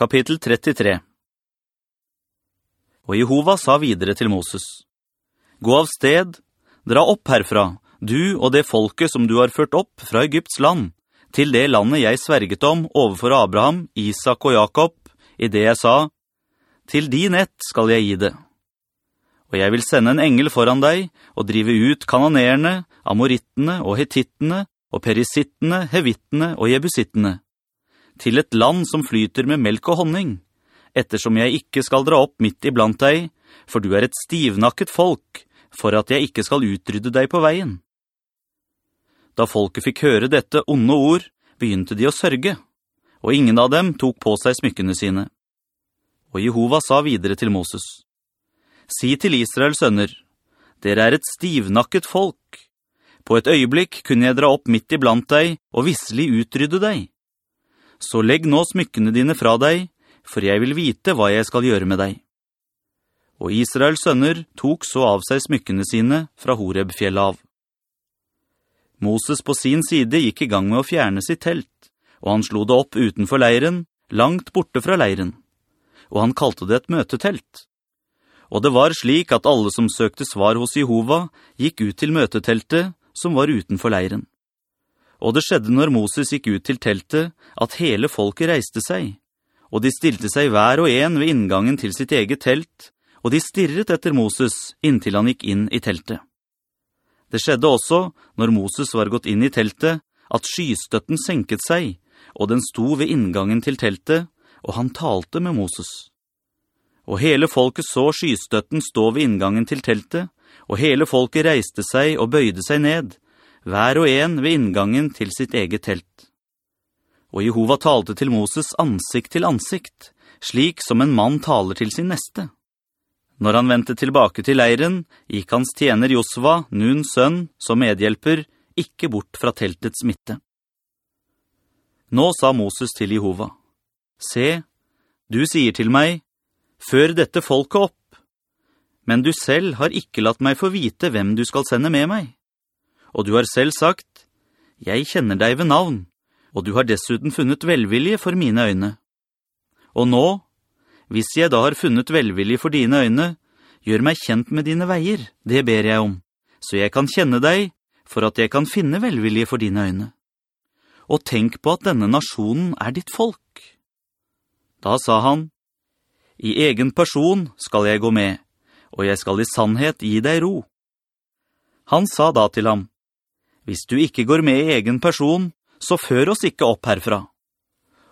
Kapittel 33 Og Jehova sa videre til Moses, «Gå av sted, dra opp herfra, du og det folket som du har ført opp fra Egypts land, til det landet jeg sverget om overfor Abraham, Isak og Jakob, i det jeg sa, «Til din ett skal jeg gi det.» Og jeg vil sende en engel foran deg, og drive ut kanonerene, amorittene og hetittene, og perisittene, hevittene og jebusittene, til et land som flyter med melk og honning, ettersom jeg ikke skal dra opp midt iblant deg, for du er et stivnakket folk, for at jeg ikke skal utrydde deg på veien. Da folket fikk høre dette onde ord, begynte de å sørge, og ingen av dem tok på seg smykkene sine. Og Jehova sa videre til Moses, «Si til Israels sønner, dere er et stivnakket folk. På et øyeblikk kunne jeg dra opp midt iblant deg og visselig utrydde deg. Så legg nå smykkene dine fra deg, for jeg vil vite hva jeg skal gjøre med deg. Og Israels sønner tok så av seg smykkene sine fra Horeb-fjellet av. Moses på sin side gikk i gang med å fjerne sitt telt, og han slo det opp utenfor leiren, langt borte fra leiren, og han kalte det et møtetelt. Og det var slik at alle som søkte svar hos Jehova gikk ut til møteteltet som var utenfor leiren. Og det skjedde når Moses gikk ut til teltet, at hele folket reiste seg, og de stilte seg hver og en ved inngangen til sitt eget telt, og de stirret etter Moses inntil han gikk inn i teltet. Det skjedde også, når Moses var gått inn i teltet, at skystøtten senket seg, og den sto ved inngangen til teltet, og han talte med Moses. Og hele folket så skystøtten stå ved inngangen til teltet, og hele folket reiste seg og bøyde seg ned, hver og en ved inngangen til sitt eget telt. Og Jehova talte til Moses ansikt til ansikt, slik som en mann taler til sin neste. Når han ventet tilbake til leiren, gikk hans tjener Josva, Nuns sønn, som medhjelper, ikke bort fra teltets midte. Nå sa Moses til Jehova, «Se, du sier til meg, før dette folket opp, men du selv har ikke latt meg få vite hvem du skal sende med meg.» Og du har selv sagt, «Jeg kjenner deg ved navn, og du har dessuten funnet velvilje for mine øyne. Og nå, hvis jeg da har funnet velvilje for dine øyne, gjør meg kjent med dine veier, det ber jeg om, så jeg kan kjenne deg, for at jeg kan finne velvilje for dine øyne. Og tenk på at denne nasjonen er ditt folk. Da sa han, «I egen person skal jeg gå med, og jeg skal i sannhet gi deg ro.» Han sa da til ham, hvis du ikke går med i egen person, så før oss ikke opp herfra.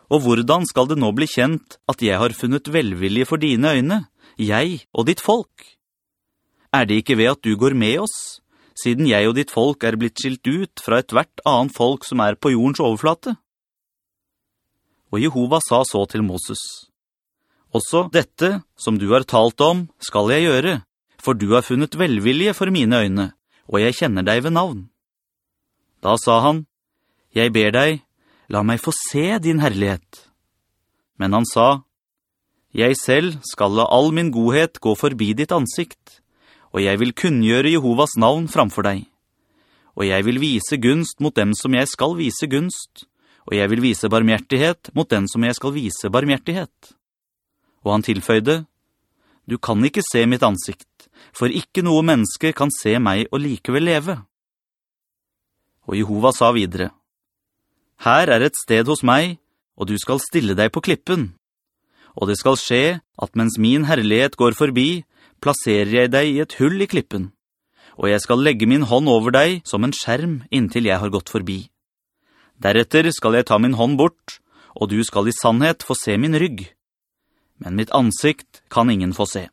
Og hvordan skal det nå bli kjent at jeg har funnet velvilje for dine øyne, jeg og ditt folk? Er det ikke ved at du går med oss, siden jeg og ditt folk er blitt skilt ut fra et hvert annet folk som er på jordens overflate? Og Jehova sa så til Moses, «Også dette som du har talt om skal jeg gjøre, for du har funnet velvilje for mine øyne, og jeg kjenner deg ved navn.» Da sa han, «Jeg ber deg, la meg få se din herlighet.» Men han sa, «Jeg selv skal la all min godhet gå forbi ditt ansikt, og jeg vil kunngjøre Jehovas navn framfor deg. Og jeg vil vise gunst mot dem som jeg skal vise gunst, og jeg vil vise barmhjertighet mot den som jeg skal vise barmhjertighet.» Og han tilføyde, «Du kan ikke se mitt ansikt, for ikke noe menneske kan se meg og likevel leve.» Og Jehova sa videre, «Her er et sted hos meg, og du skal stille deg på klippen. Og det skal skje at mens min herlighet går forbi, plasserer jeg deg i et hull i klippen, og jeg skal legge min hånd over deg som en skjerm inntil jeg har gått forbi. Deretter skal jeg ta min hånd bort, og du skal i sannhet få se min rygg. Men mitt ansikt kan ingen få se.»